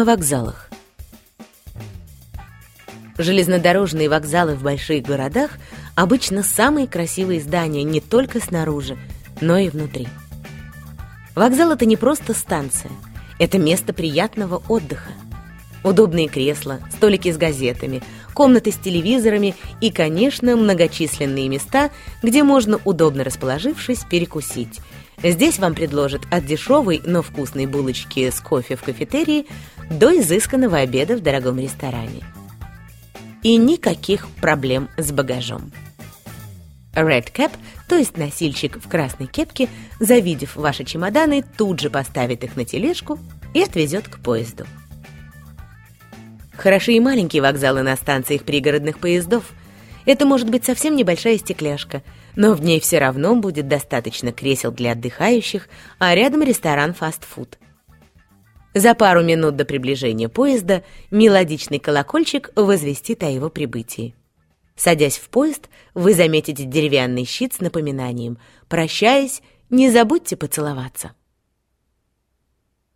о вокзалах. Железнодорожные вокзалы в больших городах обычно самые красивые здания не только снаружи, но и внутри. Вокзал — это не просто станция, это место приятного отдыха. Удобные кресла, столики с газетами, комнаты с телевизорами и, конечно, многочисленные места, где можно, удобно расположившись, перекусить. Здесь вам предложат от дешевой, но вкусной булочки с кофе в кафетерии до изысканного обеда в дорогом ресторане. И никаких проблем с багажом. Red Cap, то есть носильщик в красной кепке, завидев ваши чемоданы, тут же поставит их на тележку и отвезет к поезду. Хороши и маленькие вокзалы на станциях пригородных поездов. Это может быть совсем небольшая стекляшка, но в ней все равно будет достаточно кресел для отдыхающих, а рядом ресторан фастфуд. За пару минут до приближения поезда мелодичный колокольчик возвестит о его прибытии. Садясь в поезд, вы заметите деревянный щит с напоминанием «Прощаясь, не забудьте поцеловаться».